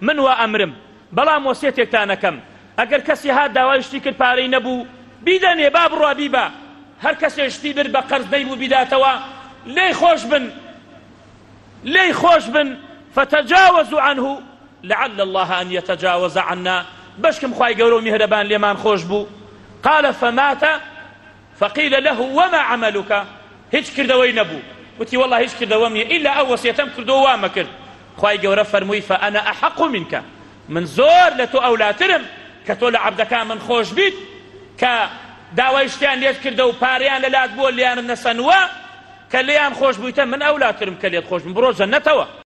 من وا ئەمرم بەڵام وەسیەتێکتان ئەکەم ئەگەر کەسێ هات داوای شتی کرد پارەی نەبوو بیدەنێ با بڕوا بیبا هەر کەسێ شتی برد بە قەرز نەیبوو بیداتەوە لێی خۆش بن لێی خۆش بن فتجاوزوا عنه لعل الله ان يتجاوز عنا بەشکم خوای گەورە و میهرەبان لێمان خۆش بوو قال فمات فقیل له وما عملک هیچ کردەوەی نەبوو وتی واللە هیچ کردەوەم نیە ئیلا ئەو وەسیەتەم کردو وامەکرد خوای گەورە فەرمووی فانا احق منک من زۆر لە تۆ ئەولاترم کە تۆ لە عەبدەکان من خۆش بیت کە داوای شتیان لێت کردە و پارەیان لەلات بووە لێیانت نەسەنووە کە لێیان خۆش بوویتە من ئەولاترم کە لێت خۆش بم بڕۆ جەنەتەوە